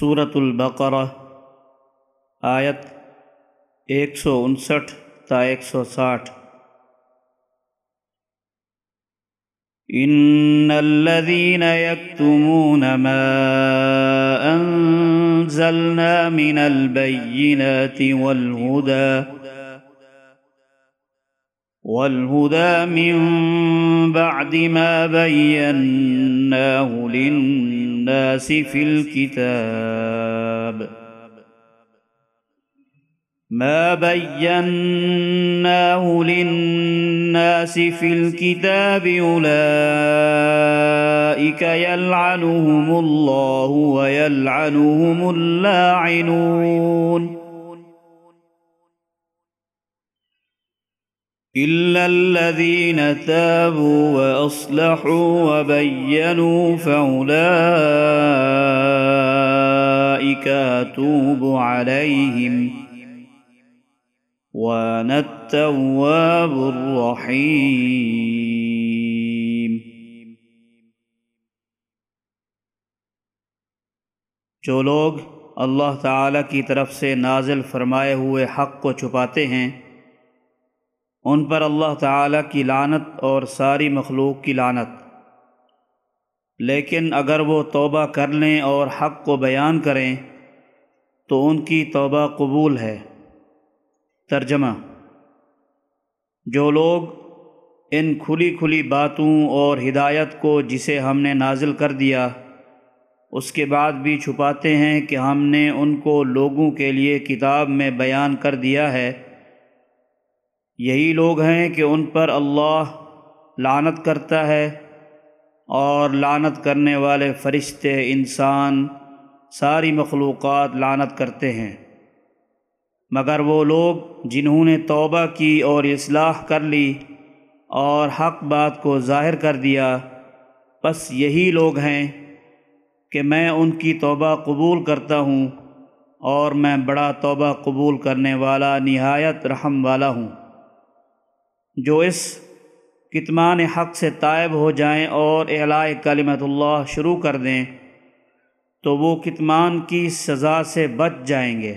صورت البقرہ آیت ایک سو انسٹھ تا ایک سو ساٹھ۔ ان الذين يكتمون ما انزلنا من البينات والهدى والهدى من بعد ما بيناه للناس في الكتاب. ما بيناه للناس في الكتاب أولئك يلعنهم الله ويلعنهم اللاعنون. إلا الذين تابوا وأصلحوا وبينوا فأولئك أتوب عليهم وأنا التواب الرحيم جو لوگ اللہ تعالی کی طرف سے نازل فرمائے ہوئے حق کو چھپاتے ہیں ان پر اللہ تعالی کی لانت اور ساری مخلوق کی لانت لیکن اگر وہ توبہ کر لیں اور حق کو بیان کریں، تو ان کی توبہ قبول ہے۔ ترجمہ جو لوگ ان کھلی کھلی باتوں اور ہدایت کو جسے ہم نے نازل کر دیا، اس کے بعد بھی چھپاتے ہیں کہ ہم نے ان کو لوگوں کے لیے کتاب میں بیان کر دیا ہے۔ یہی لوگ ہیں کہ ان پر اللہ لانت کرتا ہے اور لانت کرنے والے فرشتے، انسان، ساری مخلوقات لانت کرتے ہیں۔ مگر وہ لوگ جنہوں نے توبہ کی اور اصلاح کر لی اور حق بات کو ظاہر کر دیا، بس یہی لوگ ہیں کہ میں ان کی توبہ قبول کرتا ہوں اور میں بڑا توبہ قبول کرنے والا، نہایت رحم والا ہوں۔ جو اس کتمان حق سے طائب ہو جائیں اور اعلاء کلمت اللہ شروع کر دیں، تو وہ کتمان کی سزا سے بچ جائیں گے۔